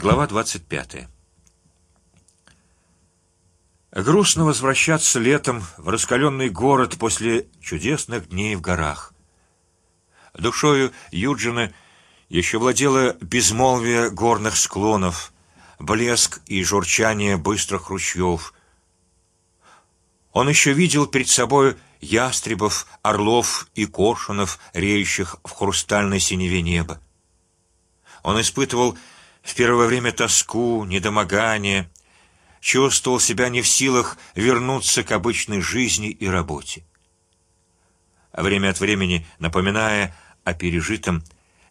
Глава двадцать пятая. Грустно возвращаться летом в раскаленный город после чудесных дней в горах. Душою Юджина еще владело безмолвие горных склонов, блеск и журчание быстрых ручьев. Он еще видел перед собой ястребов, орлов и коршунов, реющих в хрустальной синеве неба. Он испытывал в первое время тоску, недомогание, чувствовал себя не в силах вернуться к обычной жизни и работе. А время от времени, напоминая о пережитом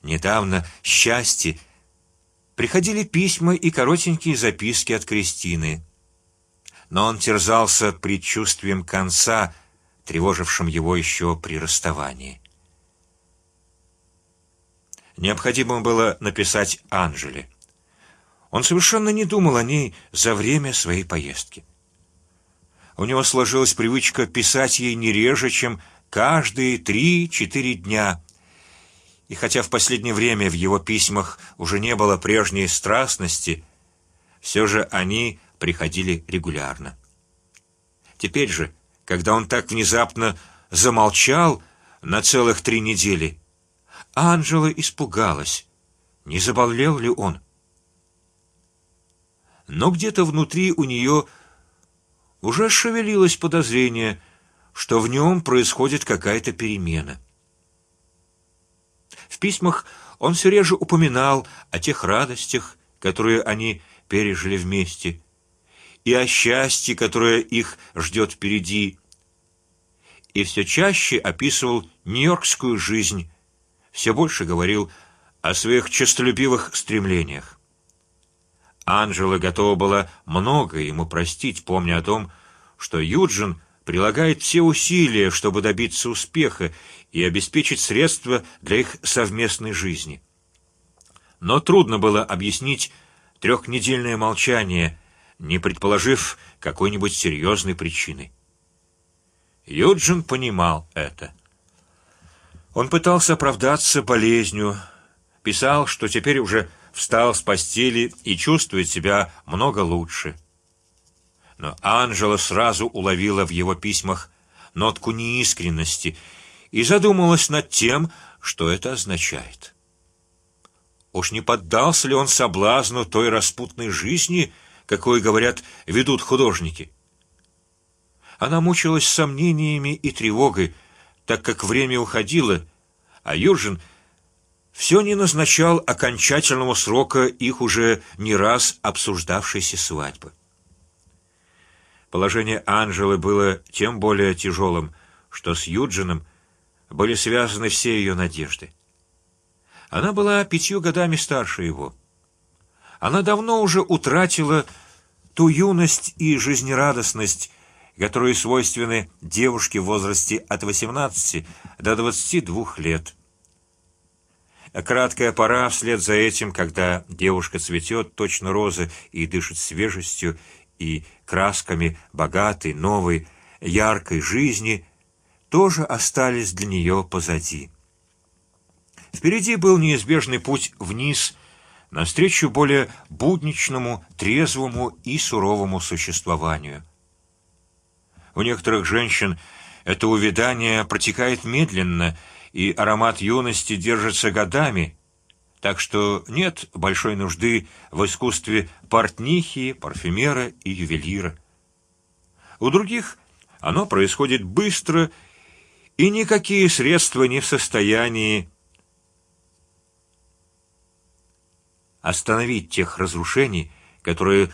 недавно счастье, приходили письма и коротенькие записки от Кристины. Но он терзался предчувствием конца, тревожившим его еще при расставании. Необходимо было написать Анжеле. Он совершенно не думал о ней за время своей поездки. У него сложилась привычка писать ей не реже, чем каждые три-четыре дня. И хотя в последнее время в его письмах уже не было прежней страстности, все же они приходили регулярно. Теперь же, когда он так внезапно замолчал на целых три недели, Анжела испугалась. Не заболел ли он? Но где-то внутри у нее уже шевелилось подозрение, что в нем происходит какая-то перемена. В письмах он все реже упоминал о тех радостях, которые они пережили вместе, и о счастье, которое их ждет впереди, и все чаще описывал нью-йоркскую жизнь, все больше говорил о своих честолюбивых стремлениях. Анжела готова была многое ему простить, помня о том, что Юджин прилагает все усилия, чтобы добиться успеха и обеспечить средства для их совместной жизни. Но трудно было объяснить трехнедельное молчание, не предположив какой-нибудь серьезной причины. Юджин понимал это. Он пытался оправдаться болезнью, писал, что теперь уже встал с постели и чувствует себя много лучше. Но Анжела сразу уловила в его письмах нотку неискренности и задумалась над тем, что это означает. Уж не поддался ли он соблазну той распутной жизни, какой говорят ведут художники? Она мучилась сомнениями и тревогой, так как время уходило, а Юржин все не назначал окончательного срока их уже не раз обсуждавшейся свадьбы. Положение Анжелы было тем более тяжелым, что с Юджином были связаны все ее надежды. Она была пятью годами старше его. Она давно уже утратила ту юность и жизнерадостность, которые свойственны девушке в возрасте от 18 до 22 лет. Краткая пора вслед за этим, когда девушка цветет точно розы и дышит свежестью и красками богатой, новой, яркой жизни, тоже остались для нее позади. Впереди был неизбежный путь вниз, навстречу более будничному, трезвому и суровому существованию. У некоторых женщин это увядание протекает медленно и аромат юности держится годами, так что нет большой нужды в искусстве портнихи, парфюмера и ювелира. У других оно происходит быстро, и никакие средства не в состоянии остановить тех разрушений, которые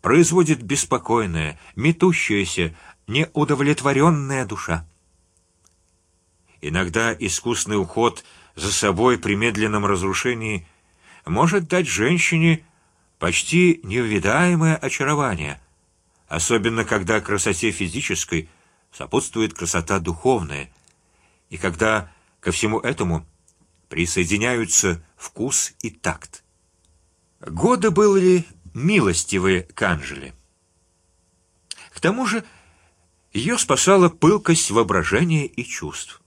производит беспокойная, метущаяся, неудовлетворенная душа. Иногда искусный уход за собой при медленном разрушении может дать женщине почти неувидаемое очарование, особенно когда красоте физической сопутствует красота духовная, и когда ко всему этому присоединяются вкус и такт. Годы были милостивы к Анжеле. К тому же ее спасала пылкость воображения и чувств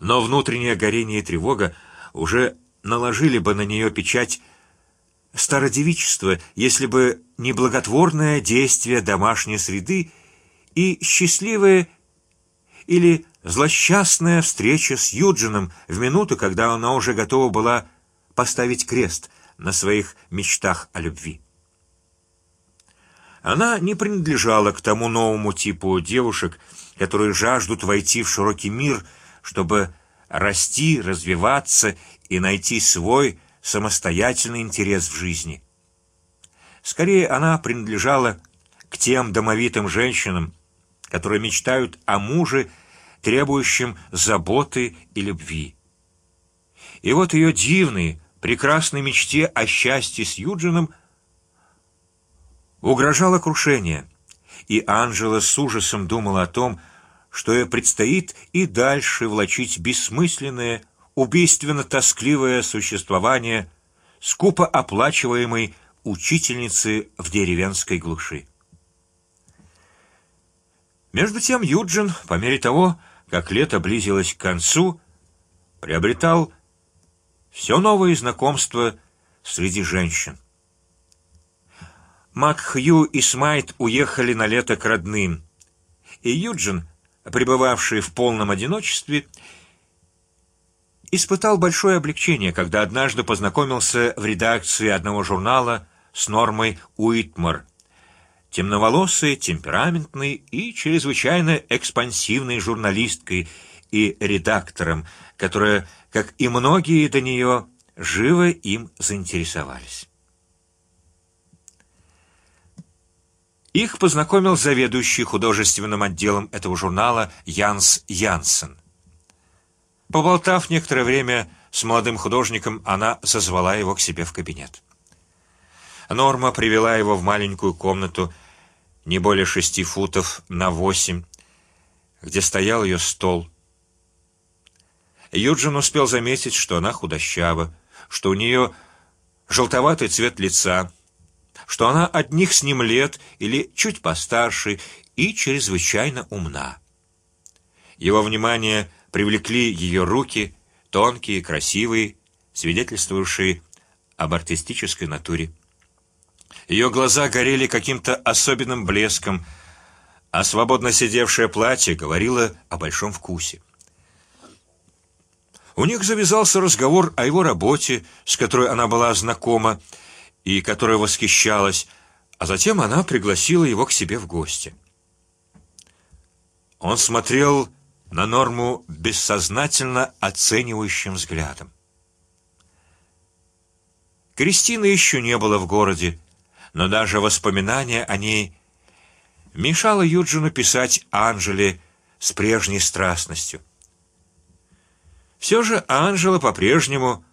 но внутреннее горение и тревога уже наложили бы на нее печать стародевичество, если бы не благотворное действие домашней среды и счастливая или злосчастная встреча с Юджином в минуту, когда она уже готова была поставить крест на своих мечтах о любви. Она не принадлежала к тому новому типу девушек, которые жаждут войти в широкий мир, чтобы расти, развиваться и найти свой самостоятельный интерес в жизни. Скорее, она принадлежала к тем домовитым женщинам, которые мечтают о муже, требующем заботы и любви. И вот ее дивной, прекрасной мечте о счастье с Юджином угрожало крушение, и Анжела с ужасом думала о том, что ей предстоит и дальше влачить бессмысленное убийственно-тоскливое существование скупо оплачиваемой учительницы в деревенской глуши. Между тем Юджин, по мере того, как лето близилось к концу, приобретал все новые знакомства среди женщин. Макхью и Смайт уехали на лето к родным, и Юджин, пребывавший в полном одиночестве, испытал большое облегчение, когда однажды познакомился в редакции одного журнала с Нормой Уитмар, темноволосой, темпераментной и чрезвычайно экспансивной журналисткой и редактором, которая, как и многие до нее, живо им заинтересовались. Их познакомил заведующий художественным отделом этого журнала Янс Янсен. Поболтав некоторое время с молодым художником, она созвала его к себе в кабинет. Норма привела его в маленькую комнату, не более шести футов на восемь, где стоял ее стол. Юджин успел заметить, что она худощава, что у нее желтоватый цвет лица, что она одних с ним лет или чуть постарше и чрезвычайно умна. Его внимание привлекли ее руки, тонкие, красивые, свидетельствовавшие об артистической натуре. Ее глаза горели каким-то особенным блеском, а свободно сидевшее платье говорило о большом вкусе. У них завязался разговор о его работе, с которой она была знакома и которой восхищалась, а затем она пригласила его к себе в гости. Он смотрел на норму бессознательно оценивающим взглядом. Кристины еще не было в городе, но даже воспоминания о ней мешало Юджину писать Анжеле с прежней страстностью. Все же Анжела по-прежнему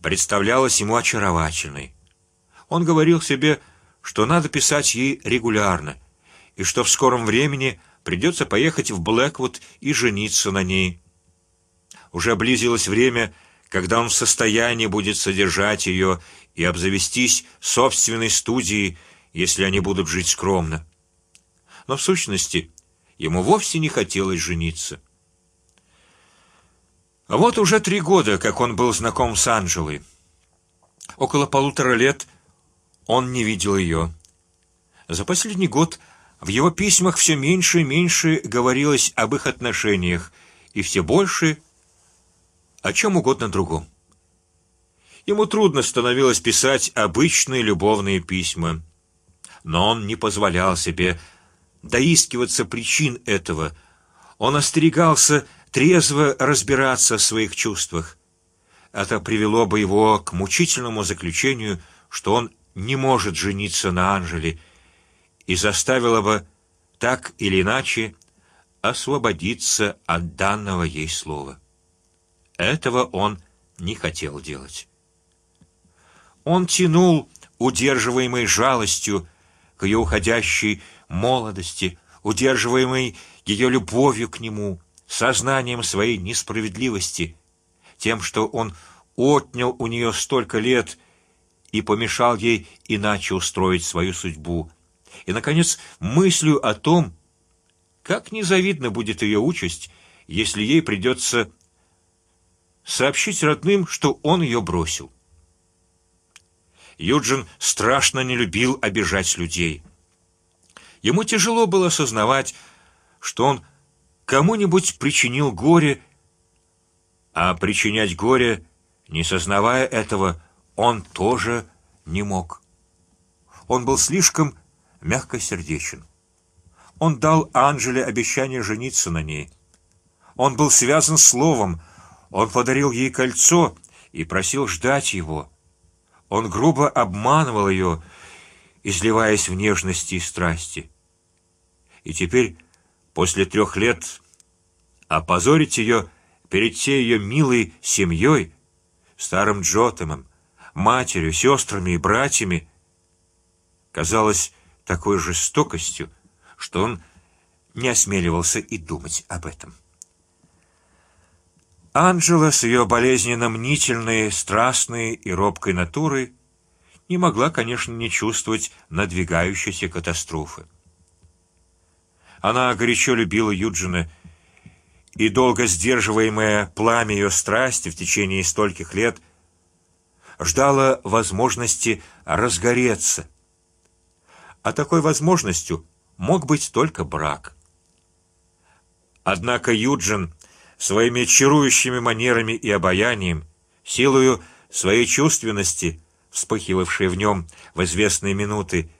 представлялась ему очаровательной. Он говорил себе, что надо писать ей регулярно и что в скором времени придется поехать в Блэквуд и жениться на ней. Уже близилось время, когда он в состоянии будет содержать ее и обзавестись собственной студией, если они будут жить скромно. Но в сущности ему вовсе не хотелось жениться. А вот уже три года, как он был знаком с Анжелой. Около полутора лет он не видел ее. За последний год в его письмах все меньше и меньше говорилось об их отношениях, и все больше о чем угодно другом. Ему трудно становилось писать обычные любовные письма, но он не позволял себе доискиваться причин этого. Он остерегался трезво разбираться в своих чувствах. Это привело бы его к мучительному заключению, что он не может жениться на Анжеле и заставила бы так или иначе освободиться от данного ей слова. Этого он не хотел делать. Он тянул, удерживаемый жалостью к ее уходящей молодости, удерживаемый ее любовью к нему, сознанием своей несправедливости, тем, что он отнял у нее столько лет и помешал ей иначе устроить свою судьбу, и, наконец, мыслью о том, как незавидна будет ее участь, если ей придется сообщить родным, что он ее бросил. Юджин страшно не любил обижать людей. Ему тяжело было осознавать, что он кому-нибудь причинил горе, а причинять горе, не сознавая этого, он тоже не мог. Он был слишком мягкосердечен. Он дал Анжеле обещание жениться на ней. Он был связан словом. Он подарил ей кольцо и просил ждать его. Он грубо обманывал ее, изливаясь в нежности и страсти. И теперь, после трех лет, опозорить ее перед всей ее милой семьей, старым Джотемом, матерью, сестрами и братьями, казалось такой жестокостью, что он не осмеливался и думать об этом. Анжела с ее болезненно мнительной, страстной и робкой натурой не могла, конечно, не чувствовать надвигающейся катастрофы. Она горячо любила Юджина, и долго сдерживаемое пламя ее страсти в течение стольких лет ждала возможности разгореться. А такой возможностью мог быть только брак. Однако Юджин своими чарующими манерами и обаянием, силою своей чувственности, вспыхивавшей в нем в известные минуты,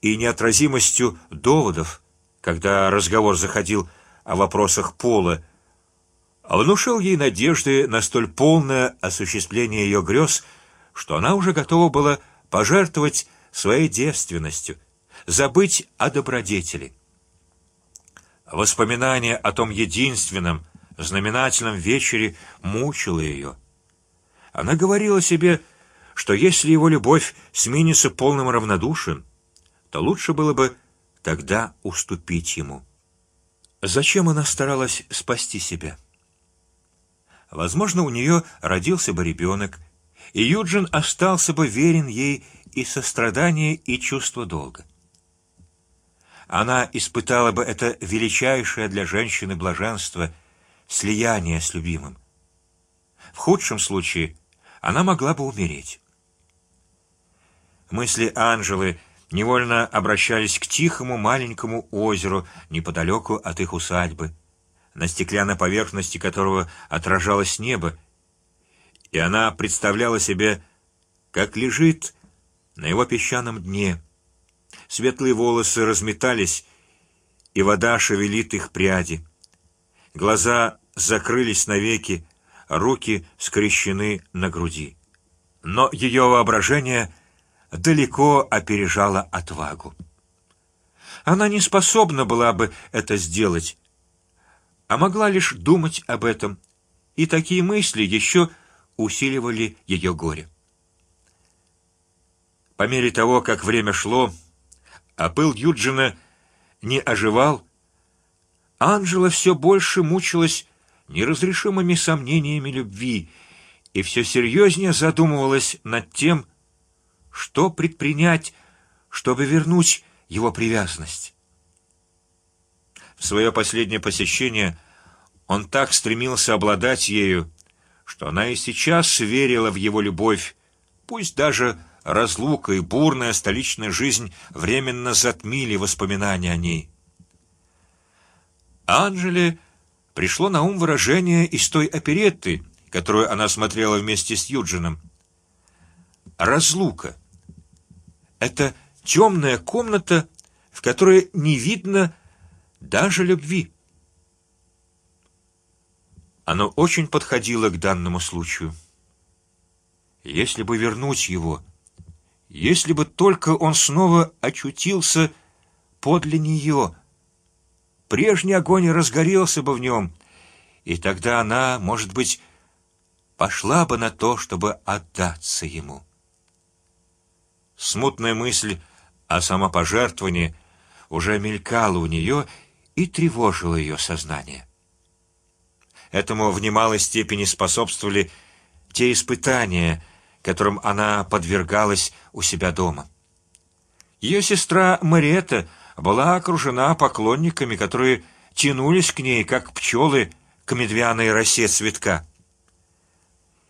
и неотразимостью доводов, когда разговор заходил о вопросах пола, внушил ей надежды на столь полное осуществление ее грез, что она уже готова была пожертвовать своей девственностью, забыть о добродетели. Воспоминание о том единственном, знаменательном вечере мучило ее. Она говорила себе, что если его любовь сменится полным равнодушием, то лучше было бы тогда уступить ему. Зачем она старалась спасти себя? Возможно, у нее родился бы ребенок, и Юджин остался бы верен ей и сострадание и чувство долга. Она испытала бы это величайшее для женщины блаженство слияние с любимым. В худшем случае она могла бы умереть. Мысли Анжелы невольно обращались к тихому маленькому озеру неподалеку от их усадьбы, на стеклянной поверхности которого отражалось небо, и она представляла себе, как лежит на его песчаном дне. Светлые волосы разметались, и вода шевелит их пряди. Глаза закрылись навеки, руки скрещены на груди. Но ее воображение далеко опережало отвагу. Она не способна была бы это сделать, а могла лишь думать об этом, и такие мысли еще усиливали ее горе. По мере того, как время шло, а пыл Юджина не оживал, Анжела все больше мучилась неразрешимыми сомнениями любви и все серьезнее задумывалась над тем, что предпринять, чтобы вернуть его привязанность. В свое последнее посещение он так стремился обладать ею, что она и сейчас верила в его любовь, пусть даже разлука и бурная столичная жизнь временно затмили воспоминания о ней. Анжеле пришло на ум выражение из той оперетты, которую она смотрела вместе с Юджином. Разлука. Это темная комната, в которой не видно даже любви. Оно очень подходило к данному случаю. Если бы вернуть его, если бы только он снова очутился подле нее, прежний огонь разгорелся бы в нем, и тогда она, может быть, пошла бы на то, чтобы отдаться ему. Смутная мысль о самопожертвовании уже мелькала у нее и тревожила ее сознание. Этому в немалой степени способствовали те испытания, которым она подвергалась у себя дома. Ее сестра Мариетта была окружена поклонниками, которые тянулись к ней, как пчелы к медвяной росе цветка.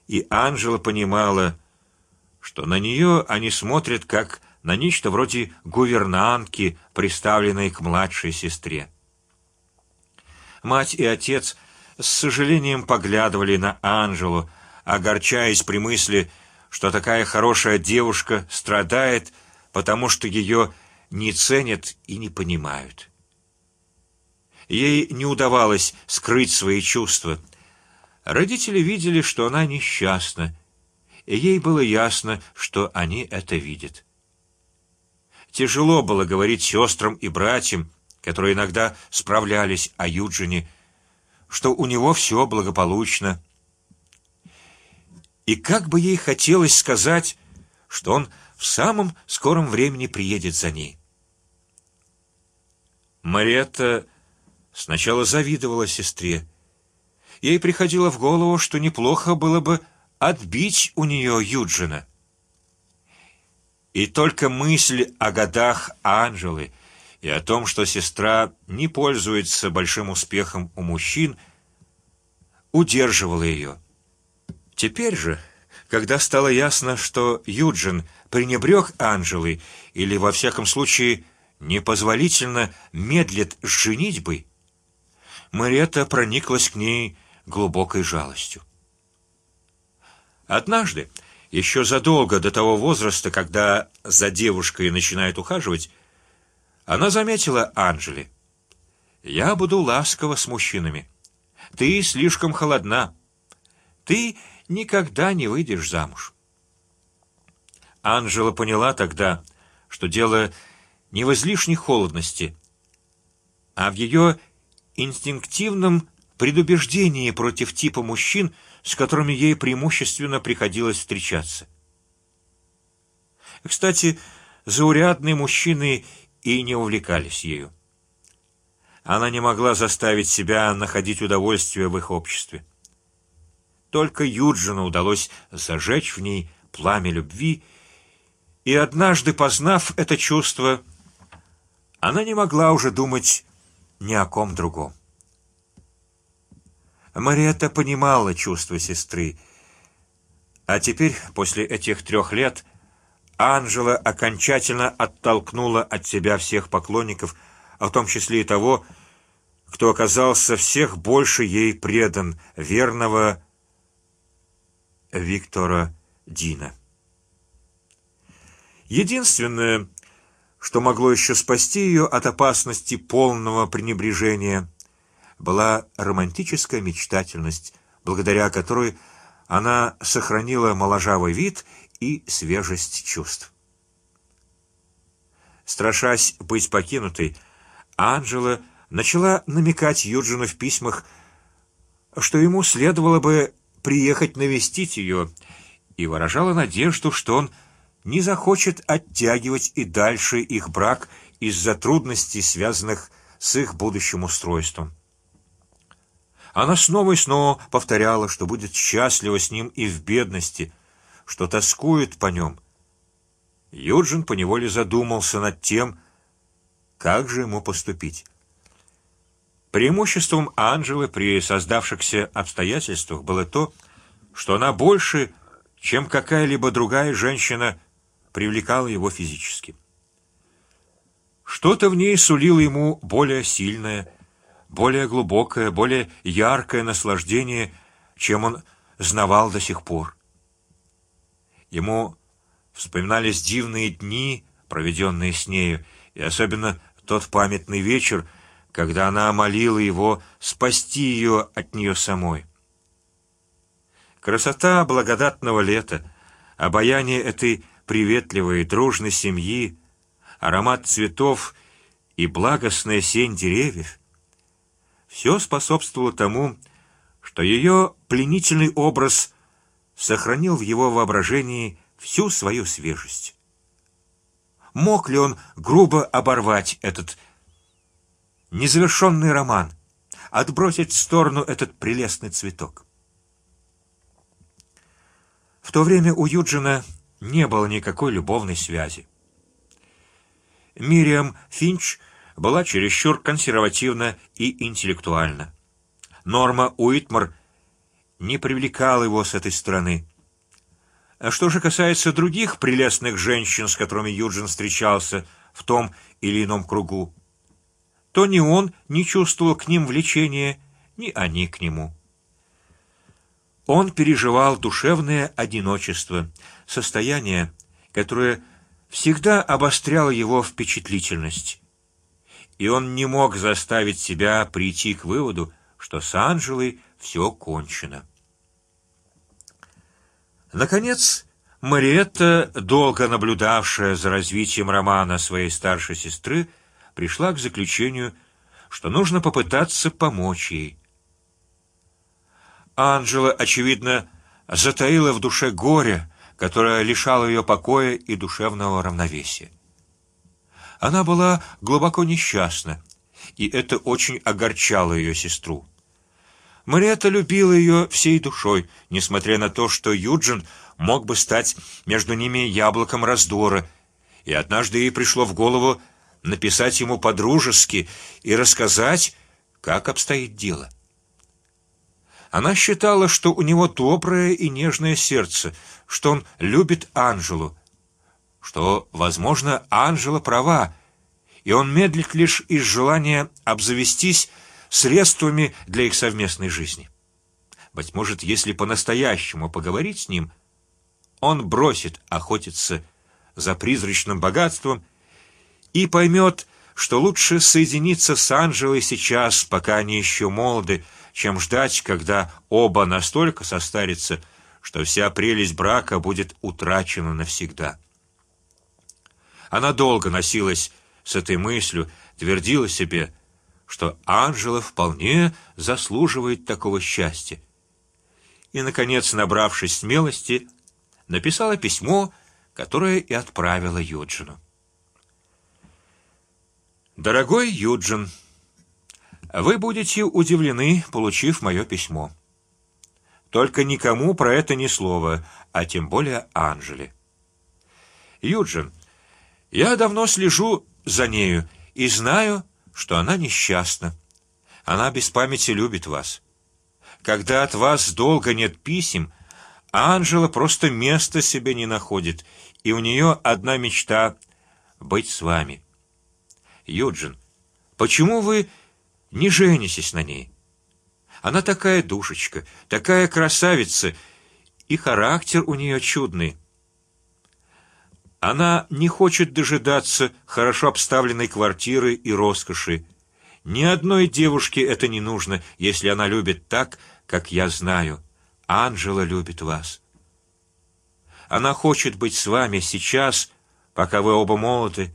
И Анжела понимала, что на нее они смотрят как на нечто вроде гувернантки, приставленной к младшей сестре. Мать и отец с сожалением поглядывали на Анжелу, огорчаясь при мысли, что такая хорошая девушка страдает, потому что ее не ценят и не понимают. Ей не удавалось скрыть свои чувства. Родители видели, что она несчастна, и ей было ясно, что они это видят. Тяжело было говорить сестрам и братьям, которые иногда справлялись о Юджине, что у него все благополучно. И как бы ей хотелось сказать, что он в самом скором времени приедет за ней. Мариетта сначала завидовала сестре. Ей приходило в голову, что неплохо было бы отбить у нее Юджина. И только мысль о годах Анжелы и о том, что сестра не пользуется большим успехом у мужчин, удерживала ее. Теперь же, когда стало ясно, что Юджин пренебрег Анжелой или во всяком случае непозволительно медлит с женитьбой, Мариетта прониклась к ней глубокой жалостью. Однажды, еще задолго до того возраста, когда за девушкой начинает ухаживать, она заметила Анжели: "Я буду ласкова с мужчинами. Ты слишком холодна. Ты никогда не выйдешь замуж". Анжела поняла тогда, что дело не в излишней холодности, а в ее инстинктивном предубеждении против типа мужчин, с которыми ей преимущественно приходилось встречаться. Кстати, заурядные мужчины и не увлекались ею. Она не могла заставить себя находить удовольствие в их обществе. Только Юджину удалось зажечь в ней пламя любви, и однажды познав это чувство, она не могла уже думать ни о ком другом. Мариетта понимала чувства сестры, а теперь после этих трех лет Анжела окончательно оттолкнула от себя всех поклонников, а в том числе и того, кто оказался всех больше ей предан, верного Виктора Дина. Единственное, что могло еще спасти ее от опасности полного пренебрежения, была романтическая мечтательность, благодаря которой она сохранила моложавый вид и свежесть чувств. Страшась быть покинутой, Анжела начала намекать Юджину в письмах, что ему следовало бы приехать навестить ее, и выражала надежду, что он не захочет оттягивать и дальше их брак из-за трудностей, связанных с их будущим устройством. Она снова и снова повторяла, что будет счастлива с ним и в бедности, что тоскует по нем. Юджин по неволе задумался над тем, как же ему поступить. Преимуществом Анжелы при создавшихся обстоятельствах было то, что она больше, чем какая-либо другая женщина, привлекала его физически. Что-то в ней сулило ему более сильное, более глубокое, более яркое наслаждение, чем он знавал до сих пор. Ему вспоминались дивные дни, проведенные с нею, и особенно тот памятный вечер, когда она молила его спасти ее от нее самой. Красота благодатного лета, обаяние этой приветливой, дружной семьи, аромат цветов и благостная сень деревьев — все способствовало тому, что ее пленительный образ сохранил в его воображении всю свою свежесть. Мог ли он грубо оборвать этот незавершенный роман, отбросить в сторону этот прелестный цветок? В то время у Юджина не было никакой любовной связи. Мириам Финч была чересчур консервативна и интеллектуальна. Норма Уитмар не привлекала его с этой стороны. А что же касается других прелестных женщин, с которыми Юджин встречался в том или ином кругу, то ни он не чувствовал к ним влечения, ни они к нему. Он переживал душевное одиночество, состояние, которое всегда обостряло его впечатлительность, и он не мог заставить себя прийти к выводу, что с Анжелой все кончено. Наконец, Мариетта, долго наблюдавшая за развитием романа своей старшей сестры, пришла к заключению, что нужно попытаться помочь ей. Анжела, очевидно, затаила в душе горе, которое лишало ее покоя и душевного равновесия. Она была глубоко несчастна, и это очень огорчало ее сестру. Мариетта любила ее всей душой, несмотря на то, что Юджин мог бы стать между ними яблоком раздора, и однажды ей пришло в голову написать ему подружески и рассказать, как обстоит дело. Она считала, что у него доброе и нежное сердце, что он любит Анжелу, что, возможно, Анжела права, и он медлит лишь из желания обзавестись средствами для их совместной жизни. Быть может, если по-настоящему поговорить с ним, он бросит охотиться за призрачным богатством и поймет, что лучше соединиться с Анжелой сейчас, пока они еще молоды, чем ждать, когда оба настолько состарятся, что вся прелесть брака будет утрачена навсегда. Она долго носилась с этой мыслью, твердила себе, что Анжела вполне заслуживает такого счастья. И наконец, набравшись смелости, написала письмо, которое и отправила Юджину. Дорогой Юджин, вы будете удивлены, получив мое письмо. Только никому про это ни слова, а тем более Анжеле. Юджин, я давно слежу за нею и знаю, что она несчастна. Она без памяти любит вас. Когда от вас долго нет писем, Анжела просто места себе не находит, и у нее одна мечта быть с вами. Юджин, почему вы не женитесь на ней? Она такая душечка, такая красавица, и характер у нее чудный. Она не хочет дожидаться хорошо обставленной квартиры и роскоши. Ни одной девушке это не нужно, если она любит так, как я знаю. Анжела любит вас. Она хочет быть с вами сейчас, пока вы оба молоды,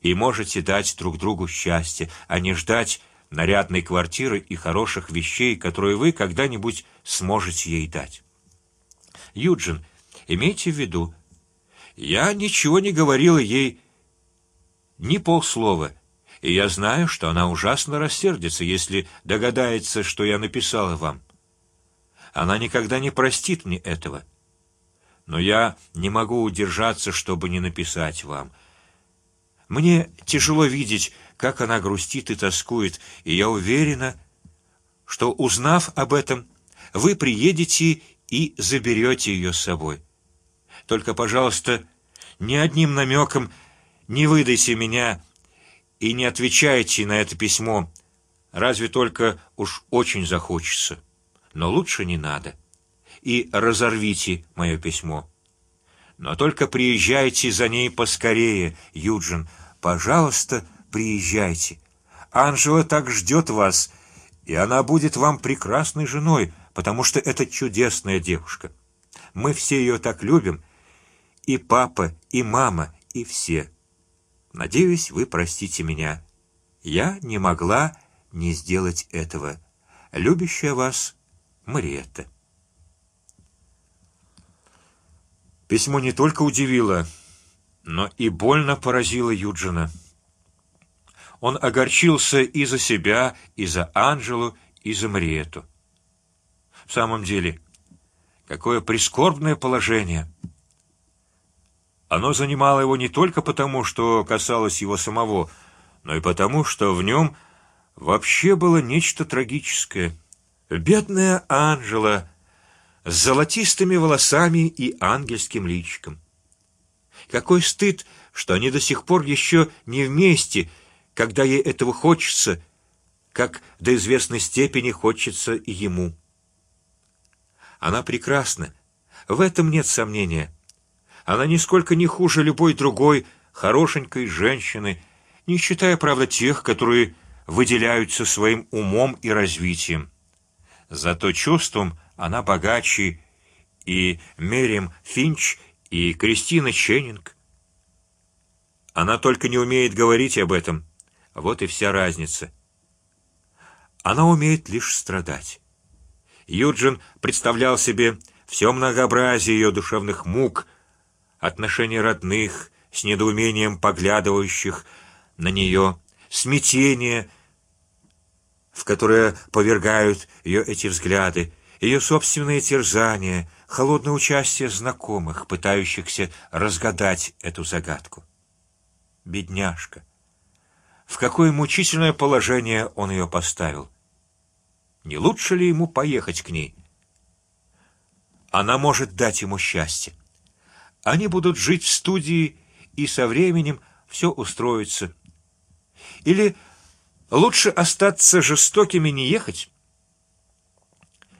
и можете дать друг другу счастье, а не ждать нарядной квартиры и хороших вещей, которые вы когда-нибудь сможете ей дать. Юджин, имейте в виду, я ничего не говорила ей, ни полслова, и я знаю, что она ужасно рассердится, если догадается, что я написала вам. Она никогда не простит мне этого. Но я не могу удержаться, чтобы не написать вам. Мне тяжело видеть, как она грустит и тоскует, и я уверена, что узнав об этом, вы приедете и заберете ее с собой. Только, пожалуйста, ни одним намеком не выдайте меня и не отвечайте на это письмо, разве только уж очень захочется. Но лучше не надо. И разорвите мое письмо. Но только приезжайте за ней поскорее, Юджин, пожалуйста, приезжайте. Анжела так ждет вас, и она будет вам прекрасной женой, потому что это чудесная девушка. Мы все ее так любим и папа, и мама, и все. Надеюсь, вы простите меня. Я не могла не сделать этого. Любящая вас Мариетта. Письмо не только удивило, но и больно поразило Юджина. Он огорчился и за себя, и за Анжелу, и за Мариету. В самом деле, какое прискорбное положение! Оно занимало его не только потому, что касалось его самого, но и потому, что в нем вообще было нечто трагическое. Бедная Анжела, с золотистыми волосами и ангельским личиком. Какой стыд, что они до сих пор еще не вместе, когда ей этого хочется, как до известной степени хочется и ему. Она прекрасна, в этом нет сомнения. Она нисколько не хуже любой другой хорошенькой женщины, не считая, правда, тех, которые выделяются своим умом и развитием. Зато чувством она богаче и Мерим Финч и Кристина Ченнинг. Она только не умеет говорить об этом. Вот и вся разница. Она умеет лишь страдать. Юджин представлял себе все многообразие ее душевных мук, отношения родных с недоумением поглядывающих на нее, смятение, в которое повергают ее эти взгляды, ее собственные терзания, холодное участие знакомых, пытающихся разгадать эту загадку. Бедняжка, в какое мучительное положение он ее поставил. Не лучше ли ему поехать к ней? Она может дать ему счастье. Они будут жить в студии, и со временем все устроится. Или лучше остаться жестокими, не ехать.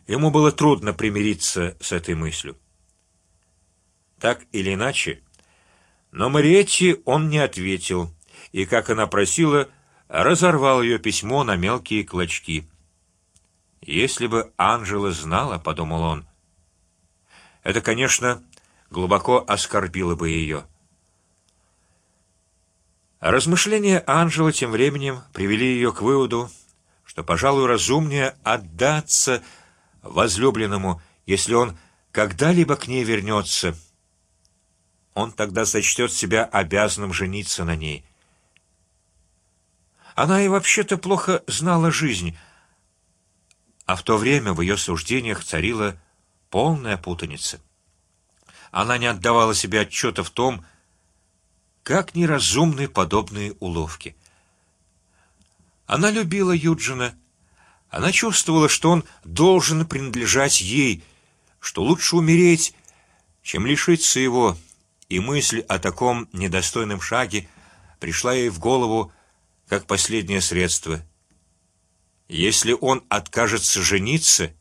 Ему было трудно примириться с этой мыслью. Так или иначе, но Мариетти он не ответил, и, как она просила, разорвал ее письмо на мелкие клочки. Если бы Анжела знала, подумал он, это, конечно, глубоко оскорбило бы ее. Размышления Анжелы тем временем привели ее к выводу, что, пожалуй, разумнее отдаться возлюбленному, если он когда-либо к ней вернется. Он тогда сочтет себя обязанным жениться на ней. Она и вообще-то плохо знала жизнь, а в то время в ее суждениях царила полная путаница. Она не отдавала себе отчета в том, как неразумны подобные уловки. Она любила Юджина, она чувствовала, что он должен принадлежать ей, что лучше умереть, чем лишиться его, и мысль о таком недостойном шаге пришла ей в голову как последнее средство. Если он откажется жениться,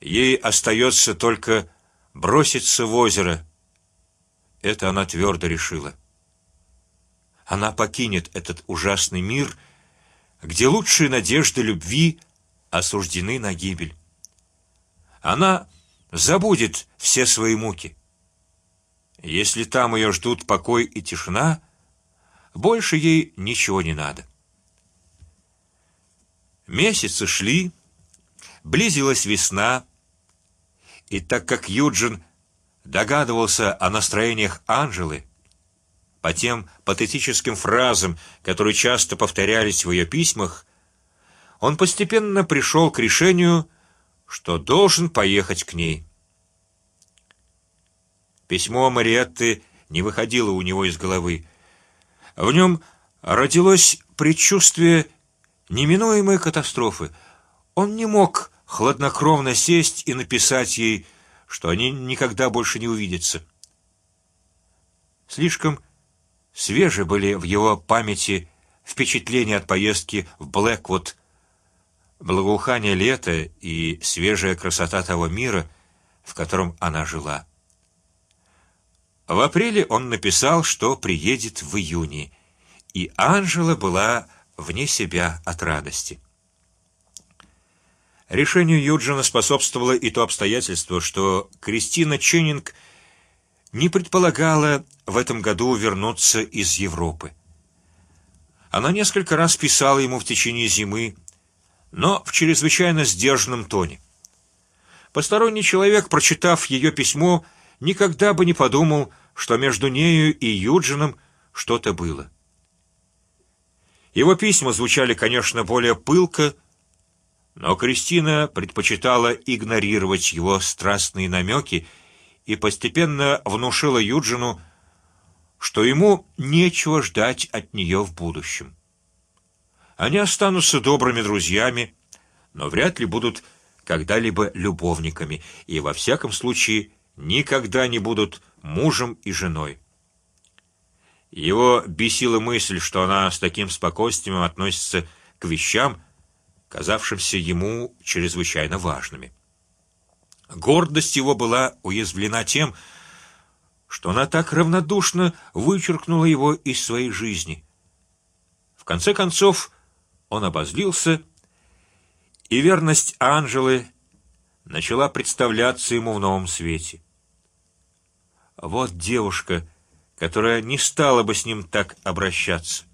ей остается только броситься в озеро. Это она твердо решила. Она покинет этот ужасный мир, где лучшие надежды любви осуждены на гибель. Она забудет все свои муки. Если там ее ждут покой и тишина, больше ей ничего не надо. Месяцы шли, близилась весна, и так как Юджин догадывался о настроениях Анжелы, по тем патетическим фразам, которые часто повторялись в ее письмах, он постепенно пришел к решению, что должен поехать к ней. Письмо Мариетты не выходило у него из головы. В нем родилось предчувствие неминуемой катастрофы. Он не мог хладнокровно сесть и написать ей, что они никогда больше не увидятся. Слишком свежи были в его памяти впечатления от поездки в Блэквуд, благоухание лета и свежая красота того мира, в котором она жила. В апреле он написал, что приедет в июне, и Анжела была вне себя от радости. Решению Юджина способствовало и то обстоятельство, что Кристина Ченнинг не предполагала в этом году вернуться из Европы. Она несколько раз писала ему в течение зимы, но в чрезвычайно сдержанном тоне. Посторонний человек, прочитав ее письмо, никогда бы не подумал, что между нею и Юджином что-то было. Его письма звучали, конечно, более пылко но Кристина предпочитала игнорировать его страстные намеки и постепенно внушила Юджину, что ему нечего ждать от нее в будущем. Они останутся добрыми друзьями, но вряд ли будут когда-либо любовниками и во всяком случае никогда не будут мужем и женой. Его бесила мысль, что она с таким спокойствием относится к вещам, казавшимся ему чрезвычайно важными. Гордость его была уязвлена тем, что она так равнодушно вычеркнула его из своей жизни. В конце концов он обозлился, и верность Анжелы начала представляться ему в новом свете. Вот девушка, которая не стала бы с ним так обращаться.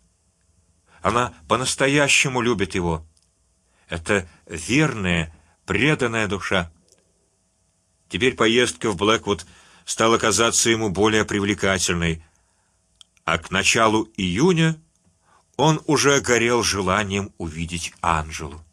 Она по-настоящему любит его. Это верная, преданная душа. Теперь поездка в Блэквуд стала казаться ему более привлекательной, а к началу июня он уже горел желанием увидеть Анжелу.